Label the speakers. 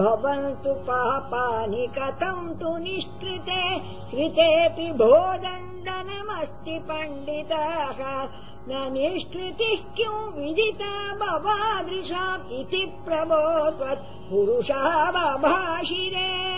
Speaker 1: भवन्तु पापानि कथम् तु निष्कृते कृतेऽपि भोदण्डनमस्ति पण्डिताः। न निष्कृतिः किम् विदिता भवादृशाम् इति प्रबोधवत्। पुरुषः बभाषिरे